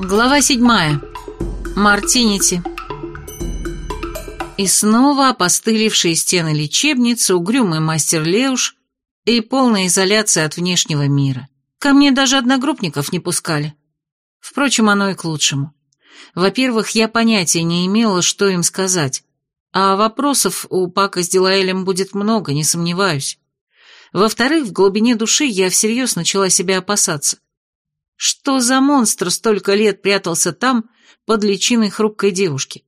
Глава седьмая. Мартинити. И снова опостылевшие стены лечебницы, угрюмый мастер Леуш и полная изоляция от внешнего мира. Ко мне даже одногруппников не пускали. Впрочем, оно и к лучшему. Во-первых, я понятия не имела, что им сказать, а вопросов у Пака с Дилаэлем будет много, не сомневаюсь. Во-вторых, в глубине души я всерьез начала себя опасаться. Что за монстр столько лет прятался там, под личиной хрупкой девушки?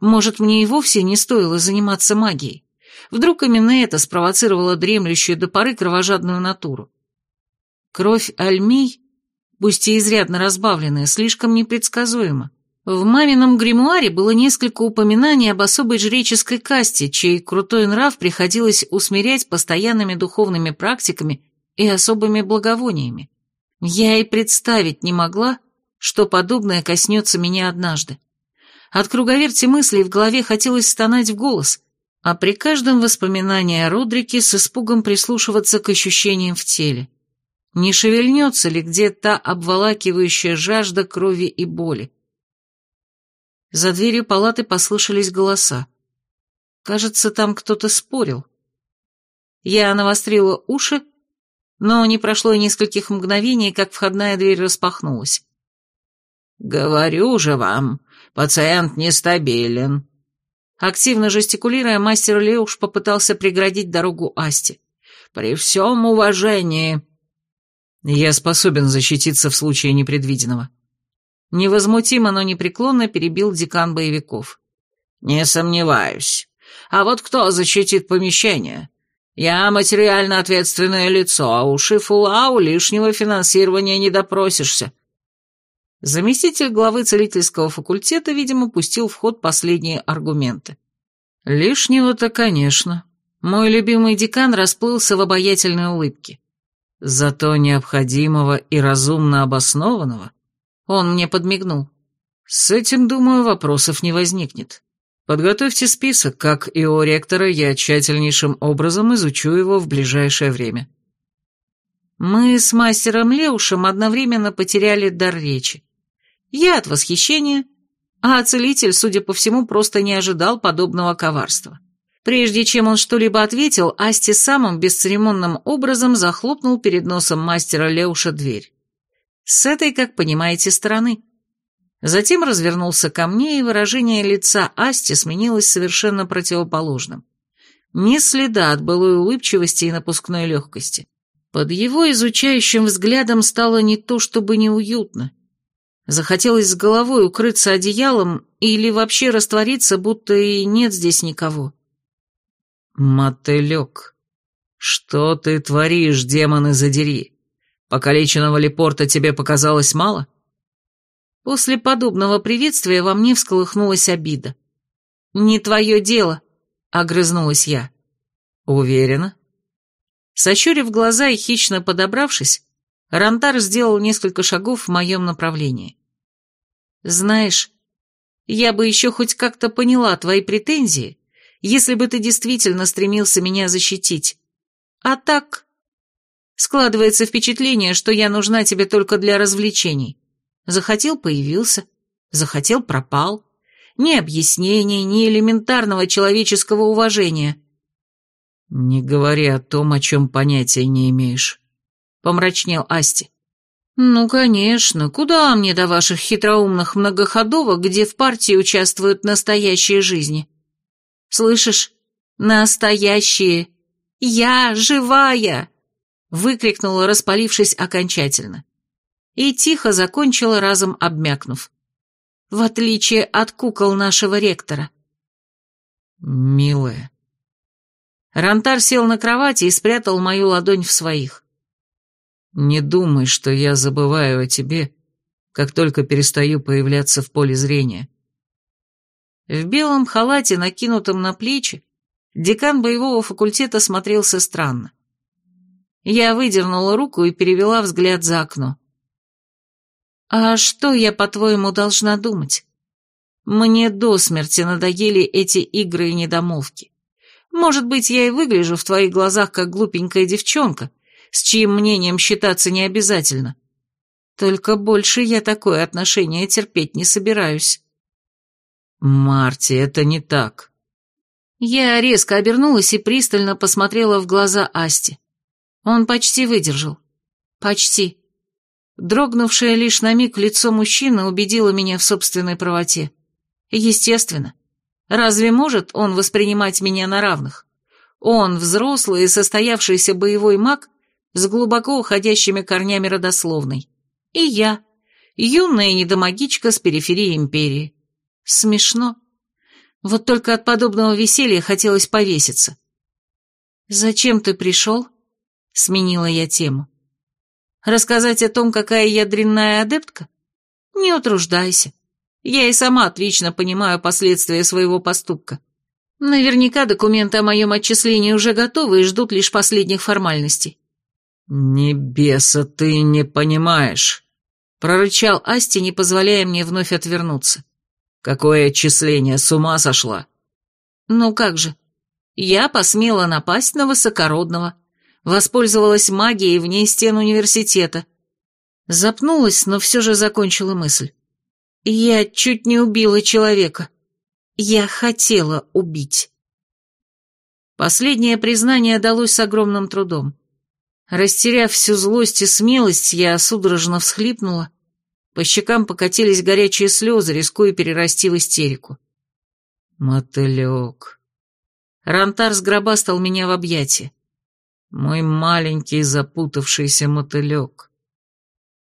Может, мне и вовсе не стоило заниматься магией? Вдруг именно это спровоцировало дремлющую до поры кровожадную натуру? Кровь Альмий, пусть и изрядно разбавленная, слишком непредсказуема. В мамином гримуаре было несколько упоминаний об особой жреческой касте, чей крутой нрав приходилось усмирять постоянными духовными практиками и особыми благовониями. Я и представить не могла, что подобное коснется меня однажды. От круговерти мыслей в голове хотелось стонать в голос, а при каждом воспоминании о Родрике с испугом прислушиваться к ощущениям в теле. Не шевельнется ли где та обволакивающая жажда крови и боли? За дверью палаты послышались голоса. Кажется, там кто-то спорил. Я навострила уши, но не прошло и нескольких мгновений, как входная дверь распахнулась. «Говорю же вам, пациент нестабилен». Активно жестикулируя, мастер Леуш попытался преградить дорогу Асти. «При всем уважении...» «Я способен защититься в случае непредвиденного». Невозмутимо, но непреклонно перебил декан боевиков. «Не сомневаюсь. А вот кто защитит помещение? Я материально ответственное лицо, а у Шифулау лишнего финансирования не допросишься. Заместитель главы целительского факультета, видимо, пустил в ход последние аргументы. Лишнего-то, конечно. Мой любимый декан расплылся в обаятельной улыбке. Зато необходимого и разумно обоснованного он мне подмигнул. С этим, думаю, вопросов не возникнет. Подготовьте список, как и у ректора, я тщательнейшим образом изучу его в ближайшее время. Мы с мастером Леушем одновременно потеряли дар речи. Я от восхищения, а целитель, судя по всему, просто не ожидал подобного коварства. Прежде чем он что-либо ответил, Асти самым бесцеремонным образом захлопнул перед носом мастера Леуша дверь. С этой, как понимаете, стороны. Затем развернулся ко мне, и выражение лица Асти сменилось совершенно противоположным. Ни следа от былой улыбчивости и напускной легкости. Под его изучающим взглядом стало не то чтобы неуютно, Захотелось с головой укрыться одеялом или вообще раствориться, будто и нет здесь никого. «Мотылек, что ты творишь, демоны задери? Покалеченного Лепорта тебе показалось мало?» После подобного приветствия во мне всколыхнулась обида. «Не твое дело», — огрызнулась я. «Уверена?» Сощурив глаза и хищно подобравшись, Рантар сделал несколько шагов в моем направлении. Знаешь, я бы еще хоть как-то поняла твои претензии, если бы ты действительно стремился меня защитить. А так... Складывается впечатление, что я нужна тебе только для развлечений. Захотел — появился, захотел — пропал. Ни объяснений, ни элементарного человеческого уважения. «Не говори о том, о чем понятия не имеешь», — помрачнел Асти. «Ну, конечно, куда мне до ваших хитроумных многоходовок, где в партии участвуют настоящие жизни? Слышишь? Настоящие! Я живая!» Выкрикнула, распалившись окончательно. И тихо закончила, разом обмякнув. В отличие от кукол нашего ректора. «Милая». Рантар сел на кровати и спрятал мою ладонь в своих. Не думай, что я забываю о тебе, как только перестаю появляться в поле зрения. В белом халате, накинутом на плечи, декан боевого факультета смотрелся странно. Я выдернула руку и перевела взгляд за окно. «А что я, по-твоему, должна думать? Мне до смерти надоели эти игры и недомолвки. Может быть, я и выгляжу в твоих глазах как глупенькая девчонка, с чьим мнением считаться не обязательно. Только больше я такое отношение терпеть не собираюсь. Марти, это не так. Я резко обернулась и пристально посмотрела в глаза Асти. Он почти выдержал. Почти. Дрогнувшее лишь на миг лицо мужчины убедило меня в собственной правоте. Естественно. Разве может он воспринимать меня на равных? Он взрослый и состоявшийся боевой маг с глубоко уходящими корнями родословной. И я, юная недомагичка с периферии империи. Смешно. Вот только от подобного веселья хотелось повеситься. «Зачем ты пришел?» — сменила я тему. «Рассказать о том, какая я дрянная адептка? Не утруждайся. Я и сама отлично понимаю последствия своего поступка. Наверняка документы о моем отчислении уже готовы и ждут лишь последних формальностей». «Небеса ты не понимаешь», — прорычал Асти, не позволяя мне вновь отвернуться. Какое отчисление, с ума сошла? Ну как же. Я посмела напасть на высокородного, воспользовалась магией вне стен университета. Запнулась, но все же закончила мысль. Я чуть не убила человека. Я хотела убить. Последнее признание далось с огромным трудом. Растеряв всю злость и смелость, я судорожно всхлипнула по щекам покатились горячие слезы, рискуя перерасти в истерику. «Мотылек». Рантар сгробастал меня в объятия. «Мой маленький запутавшийся мотылек».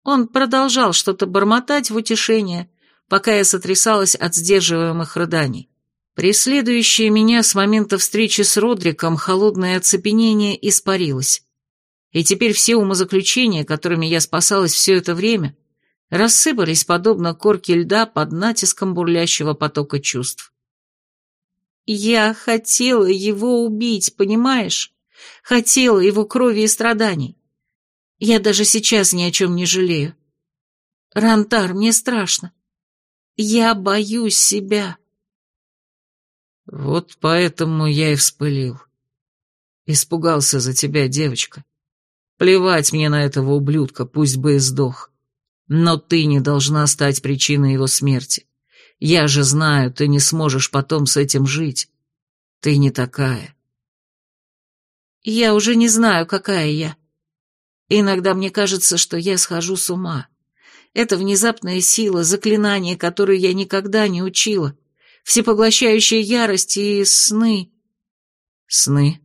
Он продолжал что-то бормотать в утешение, пока я сотрясалась от сдерживаемых рыданий. Преследующее меня с момента встречи с Родриком холодное оцепенение испарилось. И теперь все умозаключения, которыми я спасалась все это время, рассыпались подобно корке льда под натиском бурлящего потока чувств. Я хотела его убить, понимаешь? Хотела его крови и страданий. Я даже сейчас ни о чем не жалею. Рантар, мне страшно. Я боюсь себя. Вот поэтому я и вспылил. Испугался за тебя, девочка. Плевать мне на этого ублюдка, пусть бы и сдох. Но ты не должна стать причиной его смерти. Я же знаю, ты не сможешь потом с этим жить. Ты не такая. Я уже не знаю, какая я. Иногда мне кажется, что я схожу с ума. Это внезапная сила, заклинание, которое я никогда не учила, всепоглощающая ярость и сны. Сны?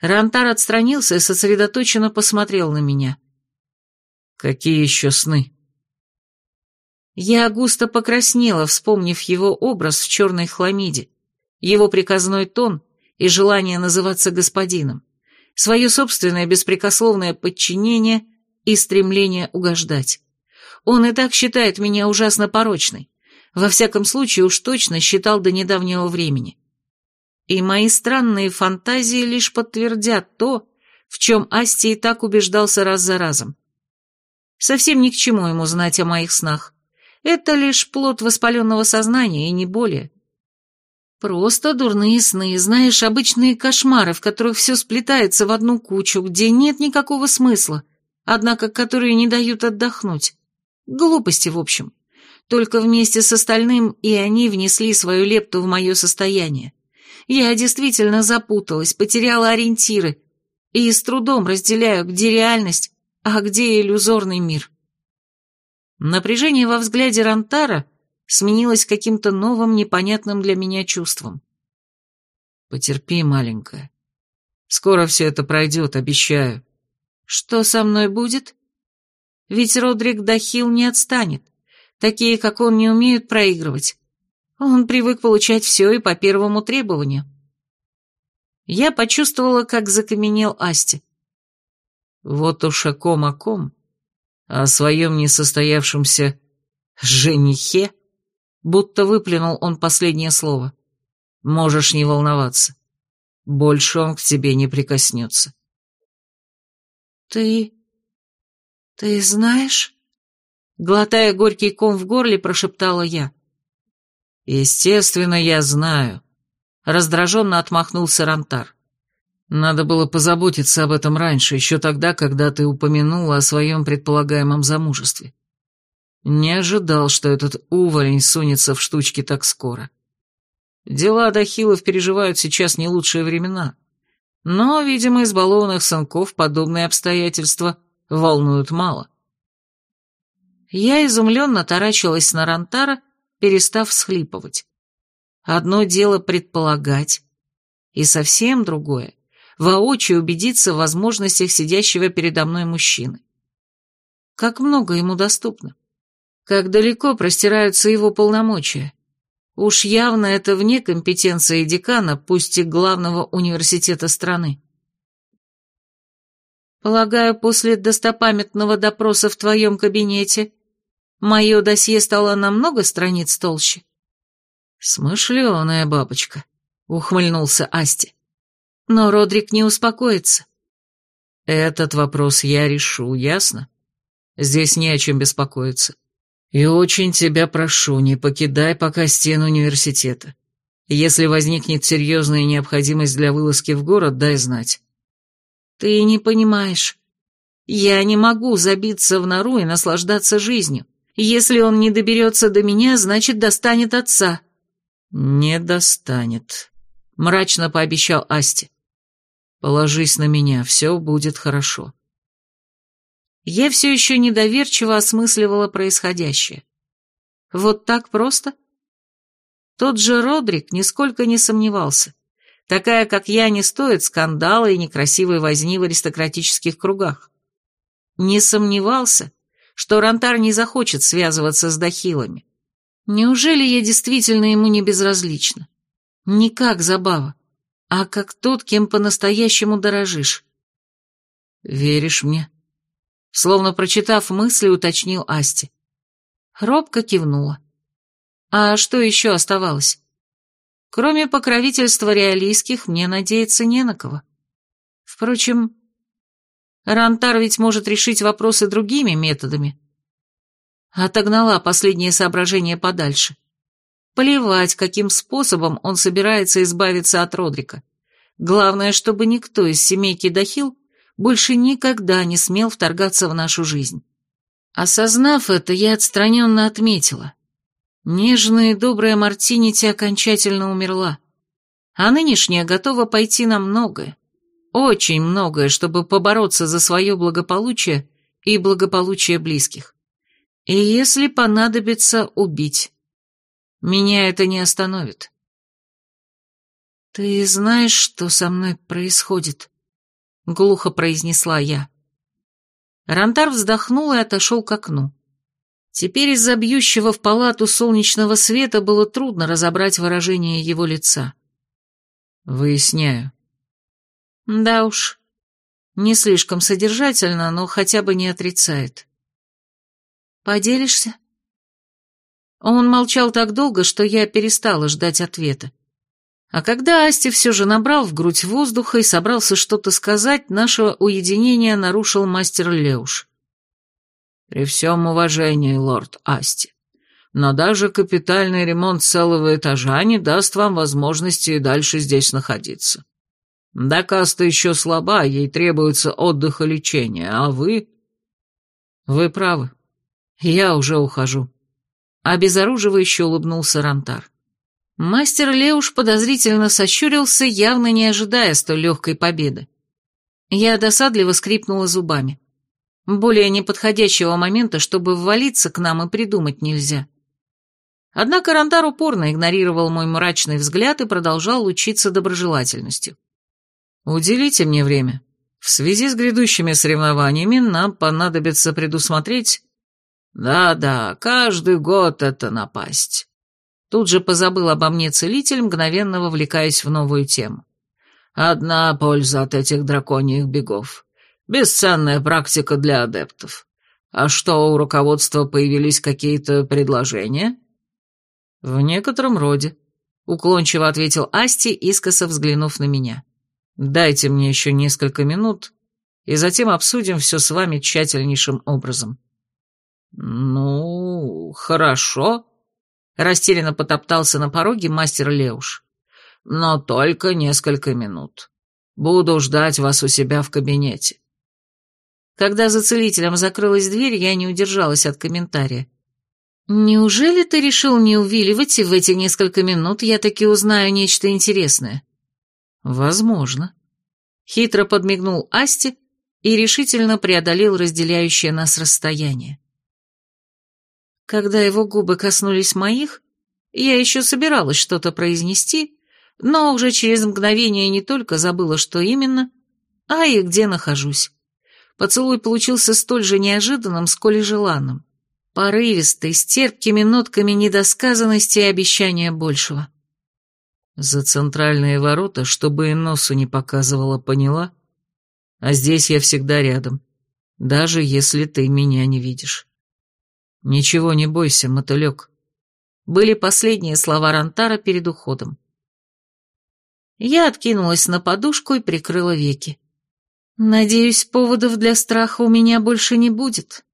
Рантар отстранился и сосредоточенно посмотрел на меня. Какие еще сны? Я густо покраснела, вспомнив его образ в черной хламиде, его приказной тон и желание называться господином, свое собственное беспрекословное подчинение и стремление угождать. Он и так считает меня ужасно порочной, во всяком случае уж точно считал до недавнего времени. И мои странные фантазии лишь подтвердят то, в чем Асти и так убеждался раз за разом. Совсем ни к чему ему знать о моих снах. Это лишь плод воспаленного сознания и не более. Просто дурные сны, знаешь, обычные кошмары, в которых все сплетается в одну кучу, где нет никакого смысла, однако которые не дают отдохнуть. Глупости, в общем. Только вместе с остальным и они внесли свою лепту в мое состояние. Я действительно запуталась, потеряла ориентиры и с трудом разделяю, где реальность, а где иллюзорный мир? Напряжение во взгляде Рантара сменилось каким-то новым, непонятным для меня чувством. Потерпи, маленькая. Скоро все это пройдет, обещаю. Что со мной будет? Ведь Родрик Дахил не отстанет. Такие, как он, не умеют проигрывать. Он привык получать все и по первому требованию. Я почувствовала, как закаменел Асти. Вот уж о ком о ком, о своем несостоявшемся женихе, будто выплюнул он последнее слово. Можешь не волноваться. Больше он к тебе не прикоснется. Ты... ты знаешь? Глотая горький ком в горле, прошептала я. Естественно, я знаю. Раздраженно отмахнулся Рантар. Надо было позаботиться об этом раньше, еще тогда, когда ты упомянула о своем предполагаемом замужестве. Не ожидал, что этот уволень сунется в штучки так скоро. Дела Дахилов переживают сейчас не лучшие времена. Но, видимо, избалованных сынков подобные обстоятельства волнуют мало. Я изумленно таращилась на Рантара, перестав всхлипывать. Одно дело предполагать, и совсем другое — воочию убедиться в возможностях сидящего передо мной мужчины. Как много ему доступно. Как далеко простираются его полномочия. Уж явно это вне компетенции декана, пусть и главного университета страны. Полагаю, после достопамятного допроса в твоем кабинете мое досье стало намного страниц толще? Смышленая бабочка, ухмыльнулся Асти. Но Родрик не успокоится. Этот вопрос я решу, ясно? Здесь не о чем беспокоиться. И очень тебя прошу, не покидай пока стен университета. Если возникнет серьезная необходимость для вылазки в город, дай знать. Ты не понимаешь. Я не могу забиться в нору и наслаждаться жизнью. Если он не доберется до меня, значит, достанет отца. Не достанет, мрачно пообещал Асти. Положись на меня, все будет хорошо я все еще недоверчиво осмысливала происходящее. Вот так просто? Тот же Родрик нисколько не сомневался. Такая, как я, не стоит скандала и некрасивой возни в аристократических кругах. Не сомневался, что Рантар не захочет связываться с Дахилами. Неужели я действительно ему не безразлична? Не как забава, а как тот, кем по-настоящему дорожишь. «Веришь мне?» Словно прочитав мысли, уточнил Асти. Робко кивнула. А что еще оставалось? Кроме покровительства реалийских, мне надеяться не на кого. Впрочем, Рантар ведь может решить вопросы другими методами. Отогнала последнее соображение подальше. Плевать, каким способом он собирается избавиться от Родрика. Главное, чтобы никто из семейки Дахил больше никогда не смел вторгаться в нашу жизнь. Осознав это, я отстраненно отметила. Нежная и добрая Мартинити окончательно умерла, а нынешняя готова пойти на многое, очень многое, чтобы побороться за свое благополучие и благополучие близких. И если понадобится, убить. Меня это не остановит. «Ты знаешь, что со мной происходит?» — глухо произнесла я. Рантар вздохнул и отошел к окну. Теперь из-за бьющего в палату солнечного света было трудно разобрать выражение его лица. «Выясняю». «Да уж, не слишком содержательно, но хотя бы не отрицает». «Поделишься?» Он молчал так долго, что я перестала ждать ответа. А когда Асти все же набрал в грудь воздуха и собрался что-то сказать, наше уединение нарушил мастер Леуш. «При всем уважении, лорд Асти, но даже капитальный ремонт целого этажа не даст вам возможности и дальше здесь находиться. Дакаста еще слаба, ей требуется отдых и лечение, а вы...» «Вы правы. Я уже ухожу». Обезоруживающе улыбнулся Рантар. Мастер Леуш подозрительно сощурился, явно не ожидая столь легкой победы. Я досадливо скрипнула зубами. Более неподходящего момента, чтобы ввалиться к нам и придумать нельзя. Однако Рантар упорно игнорировал мой мрачный взгляд и продолжал лучиться доброжелательностью. «Уделите мне время. В связи с грядущими соревнованиями нам понадобится предусмотреть...» «Да-да, каждый год это напасть». Тут же позабыл обо мне целитель, мгновенно вовлекаясь в новую тему. «Одна польза от этих драконьих бегов. Бесценная практика для адептов. А что, у руководства появились какие-то предложения?» «В некотором роде», — уклончиво ответил Асти, искоса взглянув на меня. «Дайте мне еще несколько минут, и затем обсудим все с вами тщательнейшим образом». «Ну, хорошо», Растерянно потоптался на пороге мастер Леуш. «Но только несколько минут. Буду ждать вас у себя в кабинете». Когда за целителем закрылась дверь, я не удержалась от комментария. «Неужели ты решил не увиливать, и в эти несколько минут я таки узнаю нечто интересное?» «Возможно». Хитро подмигнул Асти и решительно преодолел разделяющее нас расстояние. Когда его губы коснулись моих, я еще собиралась что-то произнести, но уже через мгновение не только забыла, что именно, а и где нахожусь. Поцелуй получился столь же неожиданным, сколь и желанным порывистой, с терпкими нотками недосказанности и обещания большего. За центральные ворота, чтобы и носу не показывала, поняла? А здесь я всегда рядом, даже если ты меня не видишь. Ничего не бойся, мотылек. Были последние слова Рантара перед уходом. Я откинулась на подушку и прикрыла веки. Надеюсь, поводов для страха у меня больше не будет.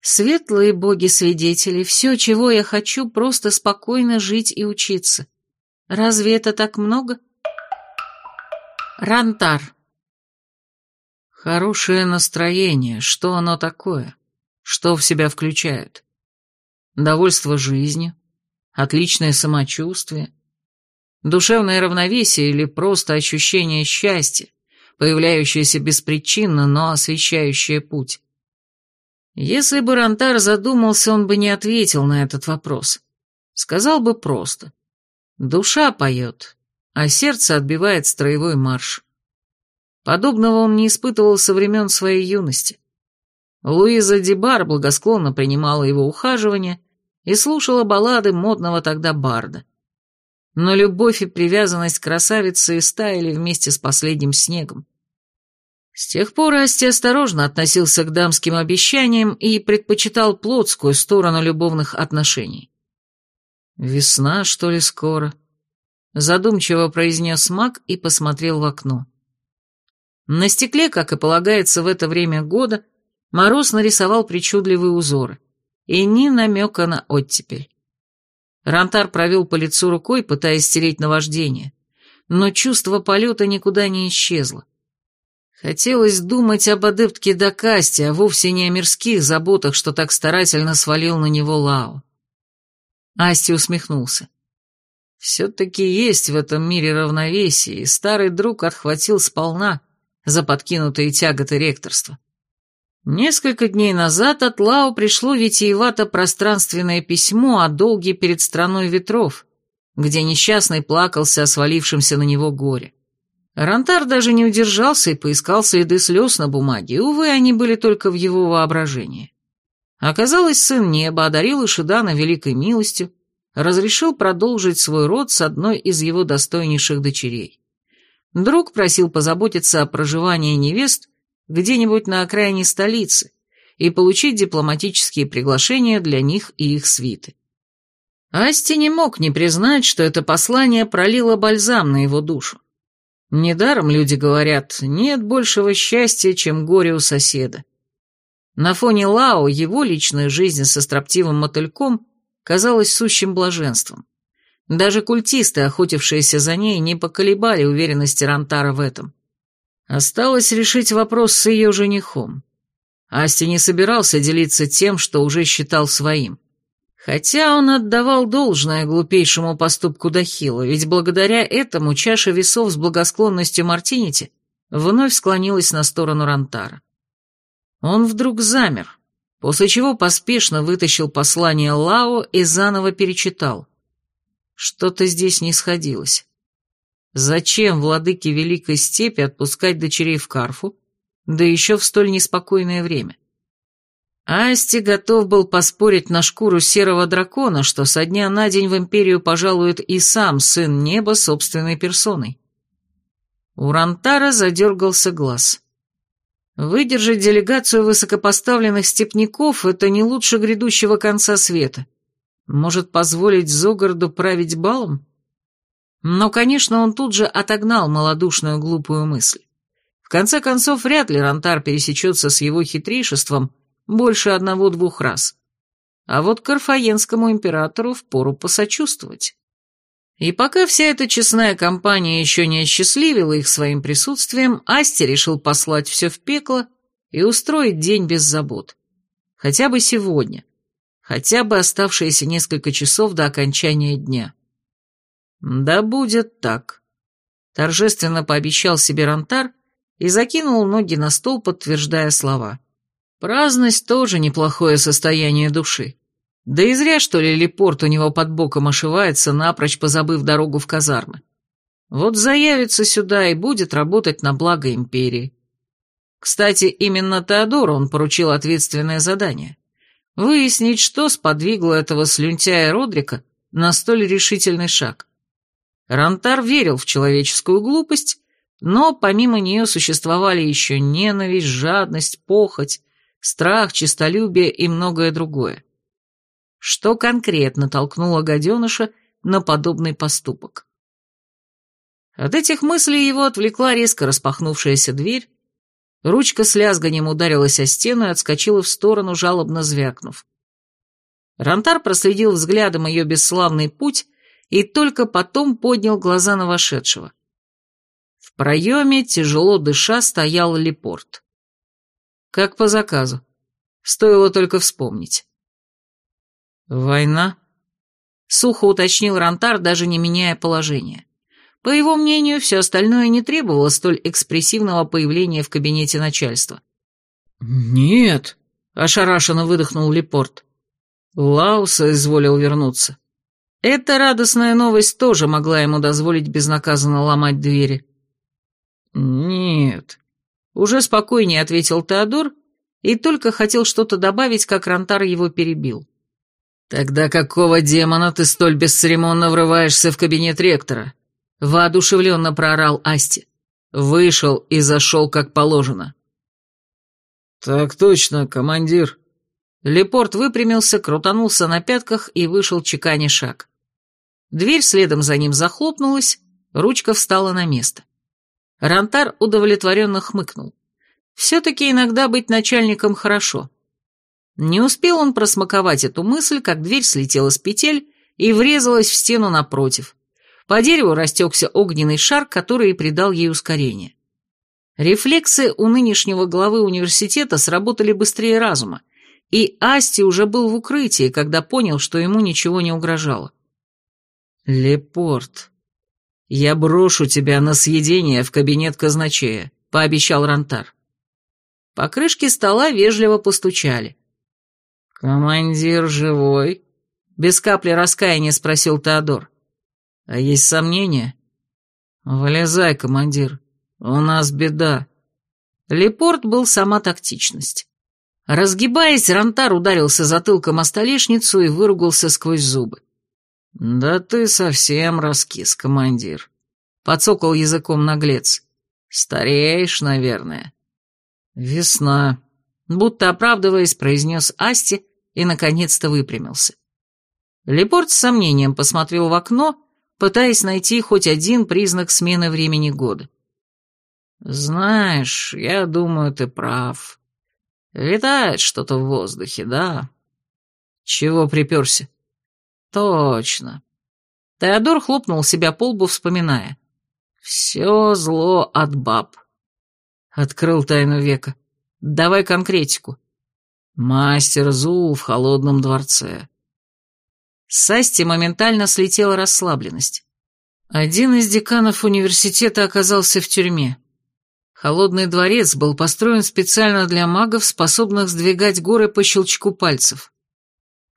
Светлые боги-свидетели, все, чего я хочу, просто спокойно жить и учиться. Разве это так много? Рантар. Хорошее настроение, что оно такое? Что в себя включает? Довольство жизнью? Отличное самочувствие? Душевное равновесие или просто ощущение счастья, появляющееся беспричинно, но освещающее путь? Если бы Рантар задумался, он бы не ответил на этот вопрос. Сказал бы просто. Душа поет, а сердце отбивает строевой марш. Подобного он не испытывал со времен своей юности. Луиза Дебар благосклонно принимала его ухаживание и слушала баллады модного тогда барда. Но любовь и привязанность красавицы истаяли вместе с последним снегом. С тех пор Асти осторожно относился к дамским обещаниям и предпочитал плотскую сторону любовных отношений. «Весна, что ли, скоро?» Задумчиво произнес маг и посмотрел в окно. На стекле, как и полагается в это время года, мороз нарисовал причудливые узоры, и ни намека на оттепель. Рантар провел по лицу рукой, пытаясь стереть наваждение, но чувство полета никуда не исчезло. Хотелось думать об адептке Дакасте, а вовсе не о мирских заботах, что так старательно свалил на него Лао. Асти усмехнулся. Все-таки есть в этом мире равновесие, и старый друг отхватил сполна за подкинутые тяготы ректорства. Несколько дней назад от Лао пришло витиевато-пространственное письмо о долге перед страной ветров, где несчастный плакался о свалившемся на него горе. Рантар даже не удержался и поискал следы слез на бумаге, увы, они были только в его воображении. Оказалось, сын неба одарил Ишидана великой милостью, разрешил продолжить свой род с одной из его достойнейших дочерей. Друг просил позаботиться о проживании невест где-нибудь на окраине столицы и получить дипломатические приглашения для них и их свиты. Асти не мог не признать, что это послание пролило бальзам на его душу. Недаром люди говорят, нет большего счастья, чем горе у соседа. На фоне Лао его личная жизнь со строптивым мотыльком казалась сущим блаженством. Даже культисты, охотившиеся за ней, не поколебали уверенности Рантара в этом. Осталось решить вопрос с ее женихом. Асти не собирался делиться тем, что уже считал своим. Хотя он отдавал должное глупейшему поступку Дахила, ведь благодаря этому чаша весов с благосклонностью Мартинити вновь склонилась на сторону Рантара. Он вдруг замер, после чего поспешно вытащил послание Лао и заново перечитал. Что-то здесь не сходилось. Зачем владыке Великой Степи отпускать дочерей в Карфу, да еще в столь неспокойное время? Асти готов был поспорить на шкуру серого дракона, что со дня на день в Империю пожалует и сам сын неба собственной персоной. У Рантара задергался глаз. Выдержать делегацию высокопоставленных степняков — это не лучше грядущего конца света. Может позволить Зогарду править балом? Но, конечно, он тут же отогнал малодушную глупую мысль. В конце концов, вряд ли Рантар пересечется с его хитрейшеством — больше одного-двух раз. А вот карфаенскому императору впору посочувствовать. И пока вся эта честная компания еще не осчастливила их своим присутствием, Асти решил послать все в пекло и устроить день без забот. Хотя бы сегодня. Хотя бы оставшиеся несколько часов до окончания дня. Да будет так. Торжественно пообещал себе Рантар и закинул ноги на стол, подтверждая слова. Праздность тоже неплохое состояние души. Да и зря, что ли, Лепорт у него под боком ошивается, напрочь позабыв дорогу в казармы. Вот заявится сюда и будет работать на благо империи. Кстати, именно Теодору он поручил ответственное задание — выяснить, что сподвигло этого слюнтяя Родрика на столь решительный шаг. Рантар верил в человеческую глупость, но помимо нее существовали еще ненависть, жадность, похоть, страх, честолюбие и многое другое. Что конкретно толкнуло гаденыша на подобный поступок? От этих мыслей его отвлекла резко распахнувшаяся дверь, ручка с лязганием ударилась о стену и отскочила в сторону, жалобно звякнув. Рантар проследил взглядом ее бесславный путь и только потом поднял глаза на вошедшего. В проеме, тяжело дыша, стоял Лепорт. Как по заказу. Стоило только вспомнить. «Война?» — сухо уточнил Рантар, даже не меняя положение. По его мнению, все остальное не требовало столь экспрессивного появления в кабинете начальства. «Нет», — ошарашенно выдохнул Лепорт. Лауса изволил вернуться. Эта радостная новость тоже могла ему дозволить безнаказанно ломать двери. «Нет», — уже спокойнее ответил Теодор и только хотел что-то добавить, как Рантар его перебил. «Тогда какого демона ты столь бесцеремонно врываешься в кабинет ректора?» — воодушевленно проорал Асти. Вышел и зашел как положено. «Так точно, командир». Лепорт выпрямился, крутанулся на пятках и вышел чеканя шаг. Дверь следом за ним захлопнулась, ручка встала на место. Рантар удовлетворенно хмыкнул. Все-таки иногда быть начальником хорошо. Не успел он просмаковать эту мысль, как дверь слетела с петель и врезалась в стену напротив. По дереву растекся огненный шар, который и придал ей ускорение. Рефлексы у нынешнего главы университета сработали быстрее разума, и Асти уже был в укрытии, когда понял, что ему ничего не угрожало. «Лепорт, я брошу тебя на съедение в кабинет казначея», — пообещал Рантар. По крышке стола вежливо постучали. «Командир живой?» — без капли раскаяния спросил Теодор. «А есть сомнения?» «Вылезай, командир, у нас беда». Лепорт был сама тактичность. Разгибаясь, Рантар ударился затылком о столешницу и выругался сквозь зубы. «Да ты совсем раскис, командир», — подсокал языком наглец. «Стареешь, наверное». «Весна», — будто оправдываясь, произнес Асти и, наконец-то, выпрямился. Лепорт с сомнением посмотрел в окно, пытаясь найти хоть один признак смены времени года. «Знаешь, я думаю, ты прав. Витает что-то в воздухе, да?» «Чего приперся?» Точно. Теодор хлопнул себя по лбу, вспоминая. Все зло от баб. Открыл тайну века. Давай конкретику. Мастер Зул в холодном дворце. С Асти моментально слетела расслабленность. Один из деканов университета оказался в тюрьме. Холодный дворец был построен специально для магов, способных сдвигать горы по щелчку пальцев.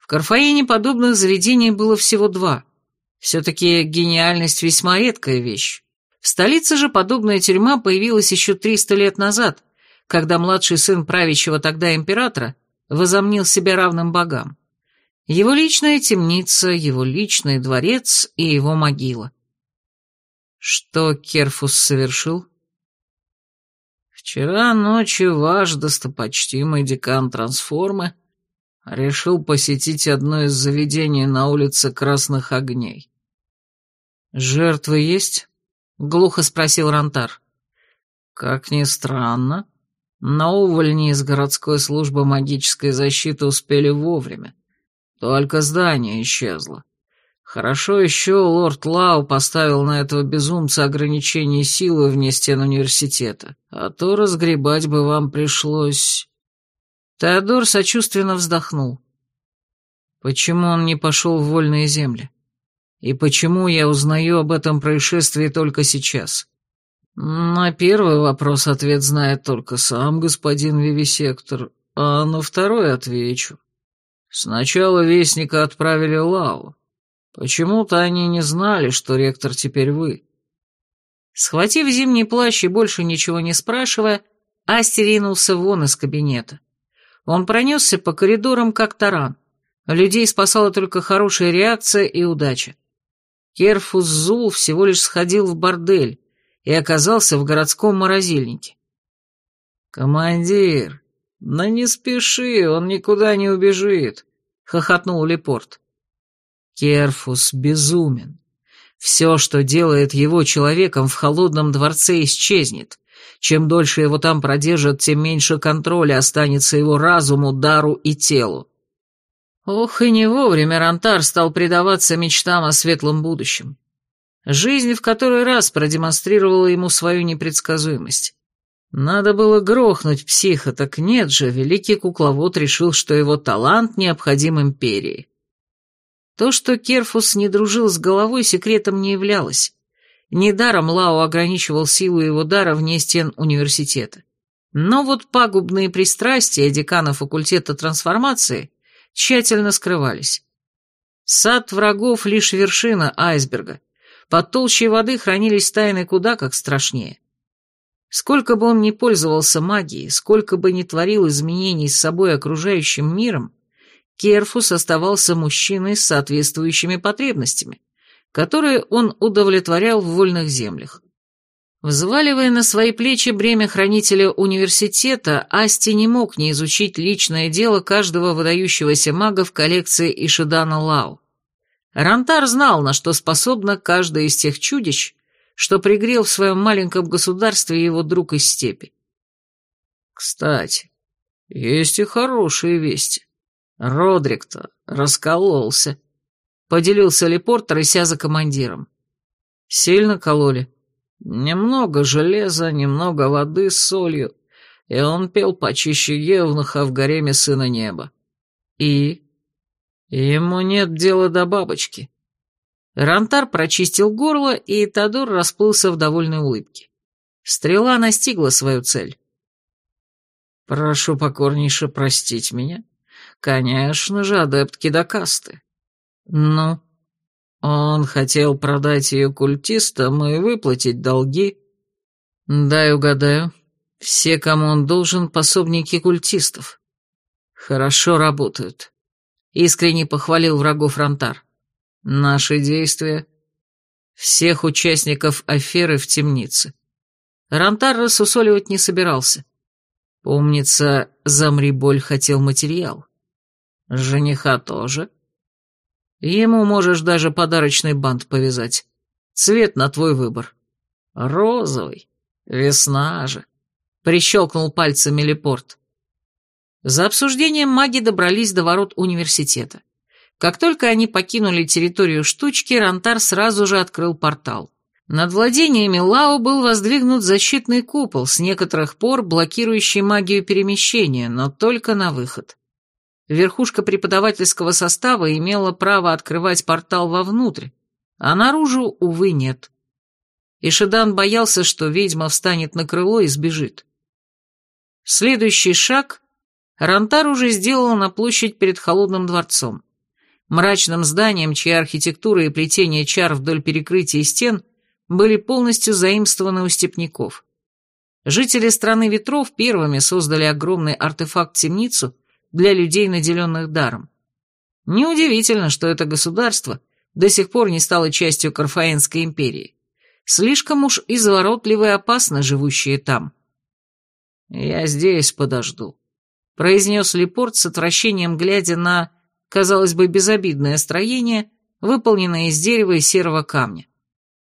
В Карфаине подобных заведений было всего два. Все-таки гениальность весьма редкая вещь. В столице же подобная тюрьма появилась еще 300 лет назад, когда младший сын правящего тогда императора возомнил себя равным богам. Его личная темница, его личный дворец и его могила. Что Керфус совершил? Вчера ночью ваш достопочтимый декан трансформы решил посетить одно из заведений на улице Красных Огней. «Жертвы есть?» — глухо спросил Рантар. «Как ни странно, но увольни из городской службы магической защиты успели вовремя. Только здание исчезло. Хорошо еще лорд Лау поставил на этого безумца ограничение силы вне стен университета, а то разгребать бы вам пришлось...» Теодор сочувственно вздохнул. «Почему он не пошел в вольные земли? И почему я узнаю об этом происшествии только сейчас?» «На первый вопрос ответ знает только сам господин Вивисектор, а на второй отвечу. Сначала вестника отправили Лау. Почему-то они не знали, что ректор теперь вы». Схватив зимний плащ и больше ничего не спрашивая, Асти ринулся вон из кабинета. Он пронесся по коридорам, как таран. Людей спасала только хорошая реакция и удача. Керфус Зул всего лишь сходил в бордель и оказался в городском морозильнике. «Командир, да не спеши, он никуда не убежит», — хохотнул Лепорт. Керфус безумен. Все, что делает его человеком в холодном дворце, исчезнет. Чем дольше его там продержат, тем меньше контроля останется его разуму, дару и телу. Ох, и не вовремя Рантар стал предаваться мечтам о светлом будущем. Жизнь в который раз продемонстрировала ему свою непредсказуемость. Надо было грохнуть психа, так нет же, великий кукловод решил, что его талант необходим империи. То, что Керфус не дружил с головой, секретом не являлось. Недаром Лао ограничивал силу его дара вне стен университета. Но вот пагубные пристрастия декана факультета трансформации тщательно скрывались. Сад врагов — лишь вершина айсберга. Под толщей воды хранились тайны куда как страшнее. Сколько бы он ни пользовался магией, сколько бы ни творил изменений с собой окружающим миром, Керфус оставался мужчиной с соответствующими потребностями которые он удовлетворял в вольных землях. Взваливая на свои плечи бремя хранителя университета, Асти не мог не изучить личное дело каждого выдающегося мага в коллекции Ишидана Лау. Рантар знал, на что способна каждая из тех чудищ, что пригрел в своем маленьком государстве его друг из степи. Кстати, есть и хорошие вести. Родрик-то раскололся. Поделился Лепорт, рыся за командиром. Сильно кололи. Немного железа, немного воды с солью, и он пел почище Евнуха в гареме Сына Неба. И... Ему нет дела до бабочки. Рантар прочистил горло, и Тадор расплылся в довольной улыбке. Стрела настигла свою цель. «Прошу покорнейше простить меня. Конечно же, адепт Кидакасты. «Ну?» «Он хотел продать ее культистам и выплатить долги». «Дай угадаю. Все, кому он должен, пособники культистов. Хорошо работают». Искренне похвалил врагов Ронтар. «Наши действия...» «Всех участников аферы в темнице». Ронтар рассусоливать не собирался. Помнится, Замриболь хотел материал. «Жениха тоже?» Ему можешь даже подарочный бант повязать. Цвет на твой выбор. Розовый. Весна же. Прищелкнул пальцами Лепорт. За обсуждением маги добрались до ворот университета. Как только они покинули территорию штучки, Рантар сразу же открыл портал. Над владениями Лао был воздвигнут защитный купол, с некоторых пор блокирующий магию перемещения, но только на выход. Верхушка преподавательского состава имела право открывать портал вовнутрь, а наружу, увы, нет. Ишидан боялся, что ведьма встанет на крыло и сбежит. Следующий шаг Рантар уже сделал на площадь перед Холодным дворцом. Мрачным зданием, чья архитектура и плетение чар вдоль перекрытия стен были полностью заимствованы у степняков. Жители страны ветров первыми создали огромный артефакт-темницу – для людей, наделенных даром. Неудивительно, что это государство до сих пор не стало частью Карфаенской империи. Слишком уж изворотливы и опасно живущие там. «Я здесь подожду», — произнес Лепорт с отвращением, глядя на, казалось бы, безобидное строение, выполненное из дерева и серого камня.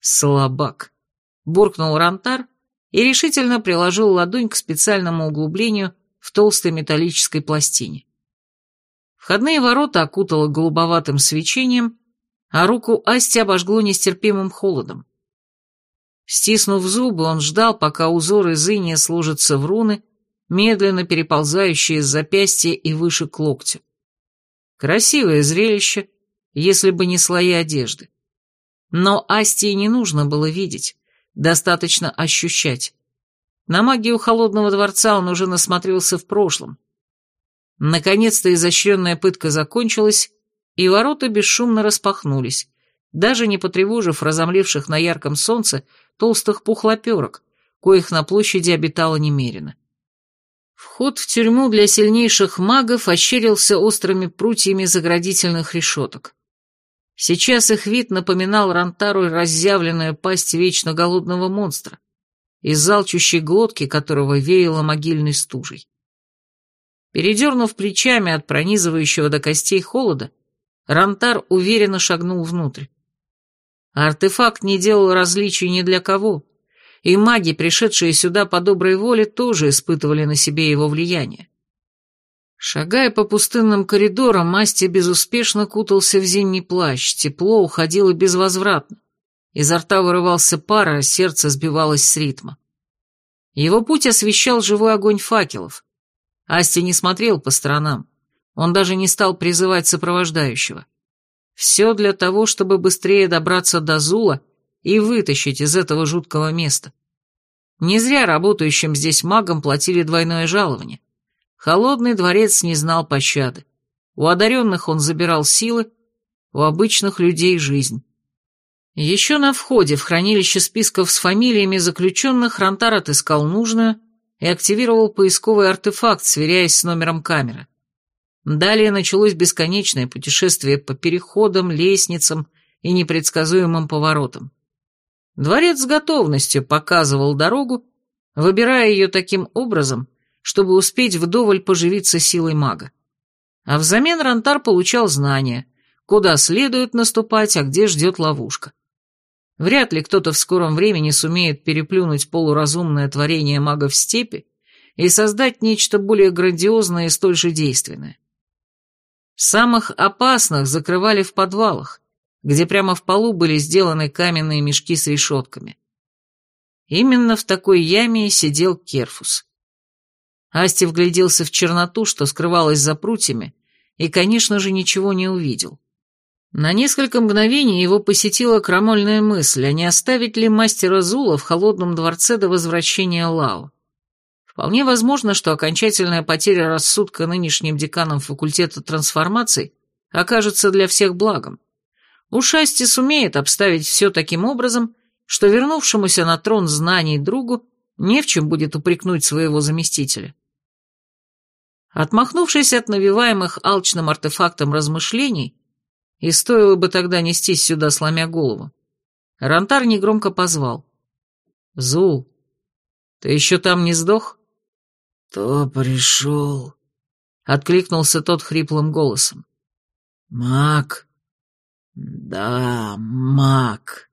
«Слабак», — буркнул Рантар и решительно приложил ладонь к специальному углублению, в толстой металлической пластине. Входные ворота окутало голубоватым свечением, а руку Асти обожгло нестерпимым холодом. Стиснув зубы, он ждал, пока узор из иния сложится в руны, медленно переползающие с запястья и выше к локтю. Красивое зрелище, если бы не слои одежды. Но Асти не нужно было видеть, достаточно ощущать. На магию холодного дворца он уже насмотрелся в прошлом. Наконец-то изощренная пытка закончилась, и ворота бесшумно распахнулись, даже не потревожив разомлевших на ярком солнце толстых пухлоперок, коих на площади обитало немерено. Вход в тюрьму для сильнейших магов ощерился острыми прутьями заградительных решеток. Сейчас их вид напоминал Рантару разъявленную пасть вечно голодного монстра, из залчущей глотки которого веяло могильной стужей. Передернув плечами от пронизывающего до костей холода, Рантар уверенно шагнул внутрь. Артефакт не делал различий ни для кого, и маги, пришедшие сюда по доброй воле, тоже испытывали на себе его влияние. Шагая по пустынным коридорам, Масти безуспешно кутался в зимний плащ, тепло уходило безвозвратно. Изо рта вырывался пар, а сердце сбивалось с ритма. Его путь освещал живой огонь факелов. Асти не смотрел по сторонам. Он даже не стал призывать сопровождающего. Все для того, чтобы быстрее добраться до Зула и вытащить из этого жуткого места. Не зря работающим здесь магам платили двойное жалование. Холодный дворец не знал пощады. У одаренных он забирал силы, у обычных людей жизнь. Еще на входе в хранилище списков с фамилиями заключенных Рантар отыскал нужную и активировал поисковый артефакт, сверяясь с номером камеры. Далее началось бесконечное путешествие по переходам, лестницам и непредсказуемым поворотам. Дворец с готовностью показывал дорогу, выбирая ее таким образом, чтобы успеть вдоволь поживиться силой мага. А взамен Рантар получал знания, куда следует наступать, а где ждет ловушка. Вряд ли кто-то в скором времени сумеет переплюнуть полуразумное творение мага в степи и создать нечто более грандиозное и столь же действенное. Самых опасных закрывали в подвалах, где прямо в полу были сделаны каменные мешки с решетками. Именно в такой яме и сидел Керфус. Асти вгляделся в черноту, что скрывалась за прутьями, и, конечно же, ничего не увидел. На несколько мгновений его посетила крамольная мысль, а не оставить ли мастера Зула в холодном дворце до возвращения Лао. Вполне возможно, что окончательная потеря рассудка нынешним деканом факультета трансформаций окажется для всех благом. Уж Асти сумеет обставить все таким образом, что вернувшемуся на трон знаний другу не в чем будет упрекнуть своего заместителя. Отмахнувшись от навиваемых алчным артефактом размышлений, и стоило бы тогда нестись сюда, сломя голову, Рантар негромко позвал. «Зул, ты еще там не сдох?» «Кто пришел?» — откликнулся тот хриплым голосом. «Маг?» «Да, маг».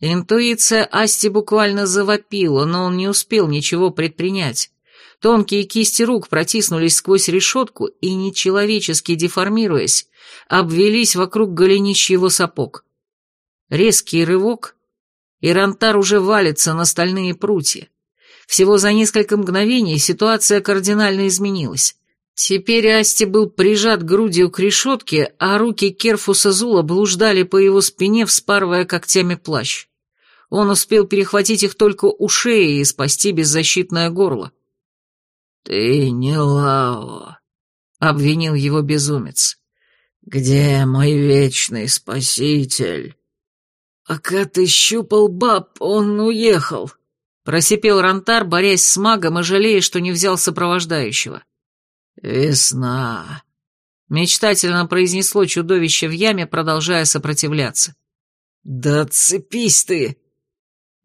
Интуиция Асти буквально завопила, но он не успел ничего предпринять. Тонкие кисти рук протиснулись сквозь решетку и, нечеловечески деформируясь, обвелись вокруг голенищ его сапог. Резкий рывок, и Рантар уже валится на стальные прутья. Всего за несколько мгновений ситуация кардинально изменилась. Теперь Асти был прижат грудью к решетке, а руки Керфуса Зула блуждали по его спине, вспарывая когтями плащ. Он успел перехватить их только у шеи и спасти беззащитное горло. «Ты не Лао», — обвинил его безумец. «Где мой вечный спаситель?» «Пока ты щупал баб, он уехал», Просипел Рантар, борясь с магом и жалея, что не взял сопровождающего. «Весна», — мечтательно произнесло чудовище в яме, продолжая сопротивляться. «Да цепись ты!»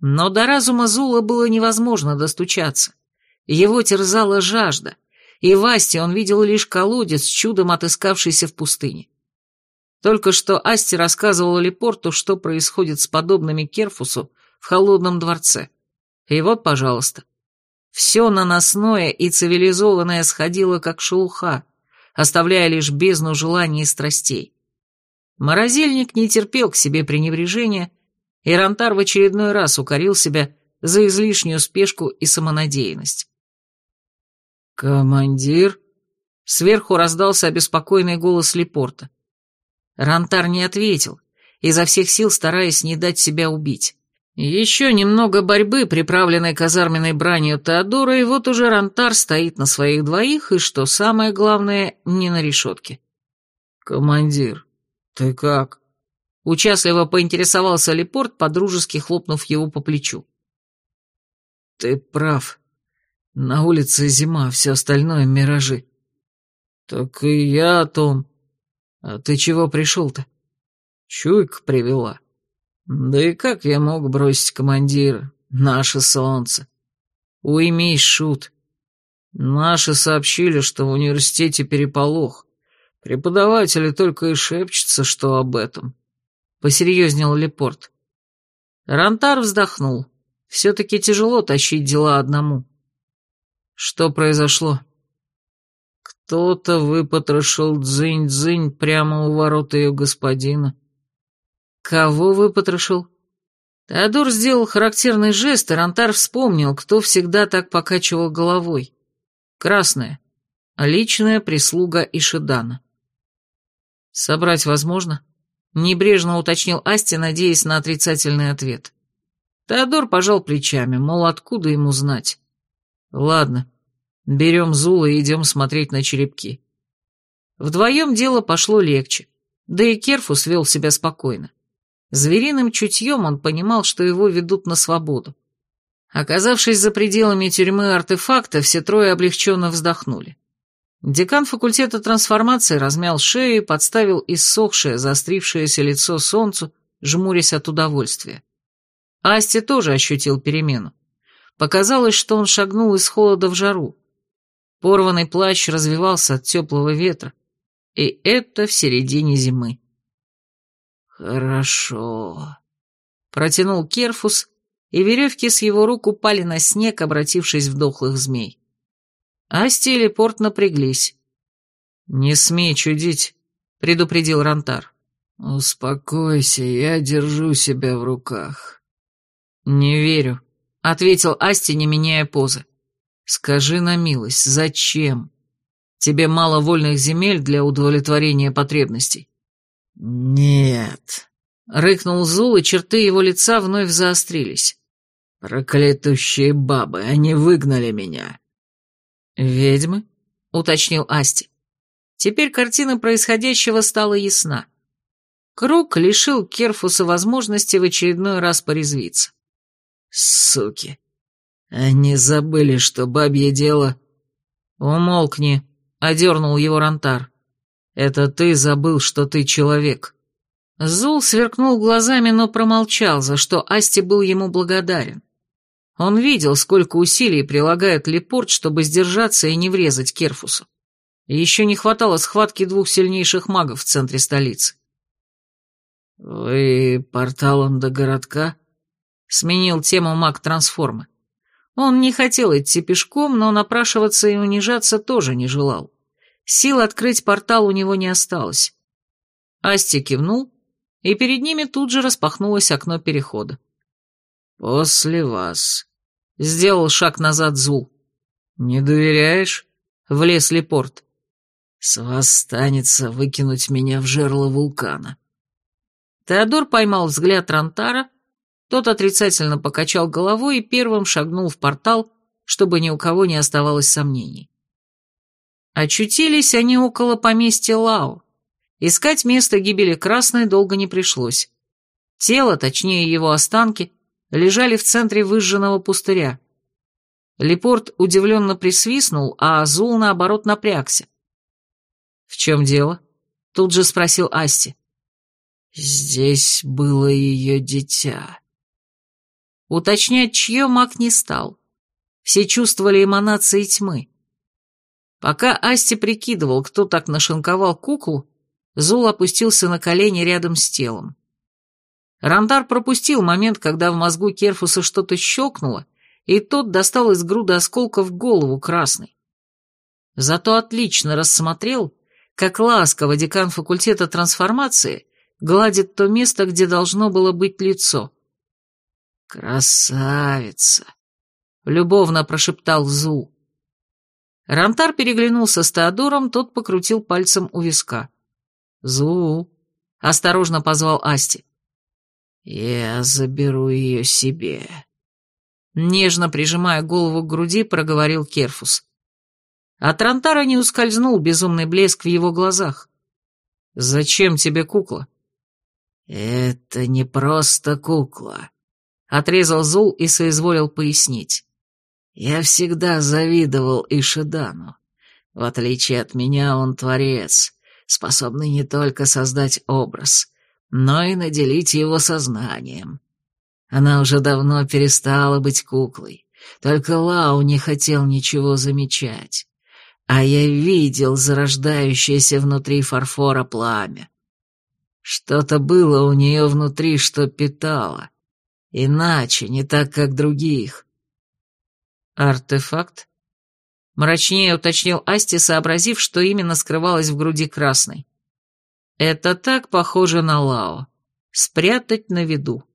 Но до разума Зула было невозможно достучаться. Его терзала жажда, и в Асте он видел лишь колодец, чудом отыскавшийся в пустыне. Только что Асти рассказывала Лепорту, что происходит с подобными Керфусу в холодном дворце. И вот, пожалуйста. Все наносное и цивилизованное сходило как шелуха, оставляя лишь бездну желаний и страстей. Морозильник не терпел к себе пренебрежения, и Рантар в очередной раз укорил себя за излишнюю спешку и самонадеянность. «Командир?» Сверху раздался обеспокоенный голос Лепорта. Рантар не ответил, изо всех сил стараясь не дать себя убить. Еще немного борьбы, приправленной казарменной бранью Теодора, и вот уже Рантар стоит на своих двоих, и, что самое главное, не на решетке. «Командир, ты как?» Участливо поинтересовался Лепорт, подружески хлопнув его по плечу. «Ты прав. На улице зима, все остальное — миражи». «Так и я о том. А ты чего пришел-то?» «Чуйка привела. Да и как я мог бросить командира? Наше солнце. Уймись, шут. Наши сообщили, что в университете переполох. Преподаватели только и шепчутся, что об этом. Посерьезнел Лепорт. Рантар вздохнул. Все-таки тяжело тащить дела одному. Что произошло? Кто-то выпотрошил дзынь-дзынь прямо у ворот ее господина. Кого выпотрошил? Теодор сделал характерный жест, и Рантар вспомнил, кто всегда так покачивал головой. Красная. Личная прислуга Ишидана. Собрать возможно? Небрежно уточнил Асти, надеясь на отрицательный ответ. Теодор пожал плечами, мол, откуда ему знать. Ладно, берем Зула и идем смотреть на черепки. Вдвоем дело пошло легче, да и Керфус вел себя спокойно. Звериным чутьем он понимал, что его ведут на свободу. Оказавшись за пределами тюрьмы артефакта, все трое облегченно вздохнули. Декан факультета трансформации размял шею и подставил иссохшее, заострившееся лицо солнцу, жмурясь от удовольствия. Асти тоже ощутил перемену. Показалось, что он шагнул из холода в жару. Порванный плащ развивался от теплого ветра, и это в середине зимы. «Хорошо», — протянул Керфус, и веревки с его рук упали на снег, обратившись в дохлых змей. Асти и Лепорт напряглись. «Не смей чудить», — предупредил Рантар. «Успокойся, я держу себя в руках». «Не верю», — ответил Асти, не меняя позы. «Скажи на милость, зачем? Тебе мало вольных земель для удовлетворения потребностей?» «Нет», — рыкнул Зул, и черты его лица вновь заострились. «Проклятущие бабы, они выгнали меня. «Ведьмы?» — уточнил Асти. Теперь картина происходящего стала ясна. Круг лишил Керфуса возможности в очередной раз порезвиться. «Суки! Они забыли, что бабье дело...» «Умолкни», — одернул его Рантар. «Это ты забыл, что ты человек». Зул сверкнул глазами, но промолчал, за что Асти был ему благодарен. Он видел, сколько усилий прилагает Лепорт, чтобы сдержаться и не врезать Керфусу. Еще не хватало схватки двух сильнейших магов в центре столицы. «Вы порталом до городка?» — сменил тему маг трансформы. Он не хотел идти пешком, но напрашиваться и унижаться тоже не желал. Сил открыть портал у него не осталось. Асти кивнул, и перед ними тут же распахнулось окно перехода. «После вас», — сделал шаг назад Зул. «Не доверяешь?» — влез Лепорт. «С вас станется выкинуть меня в жерло вулкана». Теодор поймал взгляд Рантара, тот отрицательно покачал головой и первым шагнул в портал, чтобы ни у кого не оставалось сомнений. Очутились они около поместья Лао. Искать место гибели Красной долго не пришлось. Тело, точнее его останки, лежали в центре выжженного пустыря. Лепорт удивленно присвистнул, а Азул, наоборот, напрягся. «В чем дело?» — тут же спросил Асти. «Здесь было ее дитя». Уточнять, чье маг не стал. Все чувствовали эманации тьмы. Пока Асти прикидывал, кто так нашинковал куклу, Зул опустился на колени рядом с телом. Рандар пропустил момент, когда в мозгу Керфуса что-то щелкнуло, и тот достал из груды осколков голову красной. Зато отлично рассмотрел, как ласково декан факультета трансформации гладит то место, где должно было быть лицо. «Красавица!» — любовно прошептал Зул. Рантар переглянулся с Теодором, тот покрутил пальцем у виска. «Зул!» — осторожно позвал Асти. «Я заберу ее себе», — нежно прижимая голову к груди, проговорил Керфус. От Рантара не ускользнул безумный блеск в его глазах. «Зачем тебе кукла?» «Это не просто кукла», — отрезал Зул и соизволил пояснить. «Я всегда завидовал Ишидану. В отличие от меня, он творец, способный не только создать образ, но и наделить его сознанием. Она уже давно перестала быть куклой, только Лау не хотел ничего замечать. А я видел зарождающееся внутри фарфора пламя. Что-то было у нее внутри, что питало. Иначе, не так, как других. Артефакт? Мрачнее уточнил Асти, сообразив, что именно скрывалось в груди красной. Это так похоже на Лао. Спрятать на виду.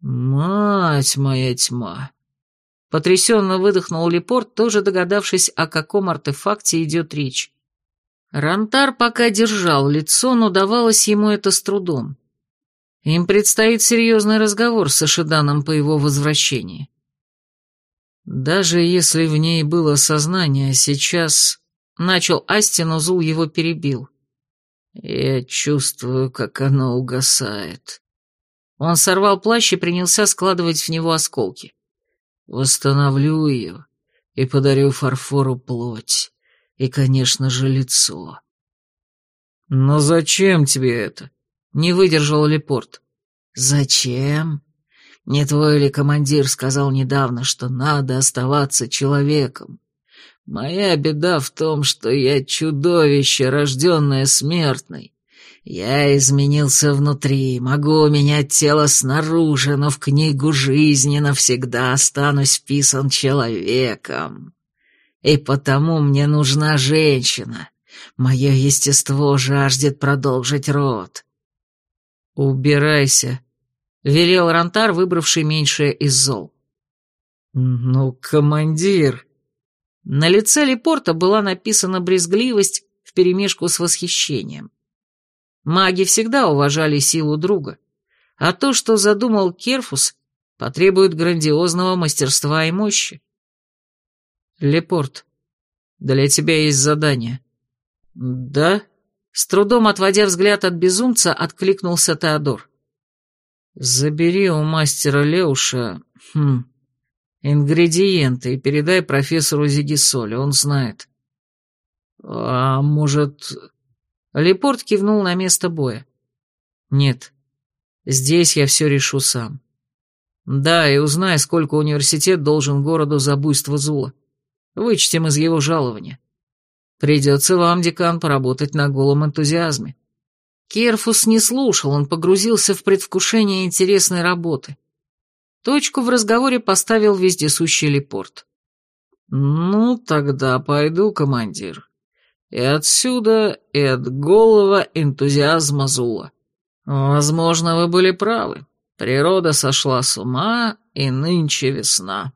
Мать моя тьма. Потрясенно выдохнул Лепорт, тоже догадавшись, о каком артефакте идет речь. Рантар пока держал лицо, но давалось ему это с трудом. Им предстоит серьезный разговор с Ашиданом по его возвращении. Даже если в ней было сознание, сейчас... Начал Астин, Зул его перебил. Я чувствую, как оно угасает. Он сорвал плащ и принялся складывать в него осколки. Восстановлю ее и подарю фарфору плоть. И, конечно же, лицо. «Но зачем тебе это?» — не выдержал Лепорт. «Зачем? Не твой ли командир сказал недавно, что надо оставаться человеком? Моя беда в том, что я чудовище, рожденное смертной. Я изменился внутри, могу менять тело снаружи, но в книгу жизни навсегда останусь вписан человеком. И потому мне нужна женщина. Мое естество жаждет продолжить род. «Убирайся», — велел Рантар, выбравший меньшее из зол. «Ну, командир», на лице Лепорта была написана брезгливость вперемешку с восхищением. Маги всегда уважали силу друга, а то, что задумал Керфус, потребует грандиозного мастерства и мощи. Лепорт, для тебя есть задание. Да? С трудом отводя взгляд от безумца, откликнулся Теодор. Забери у мастера Леуша, хм, Ингредиенты и передай профессору Зигисоле, он знает. А может... Лепорт кивнул на место боя. Нет, здесь я все решу сам. Да, и узнай, сколько университет должен городу за буйство Зула. Вычтем из его жалования. Придется вам, декан, поработать на голом энтузиазме. Керфус не слушал, он погрузился в предвкушение интересной работы. Точку в разговоре поставил вездесущий Лепорт. «Ну, тогда пойду, командир. И отсюда, и от голого энтузиазма Зула. Возможно, вы были правы. Природа сошла с ума, и нынче весна».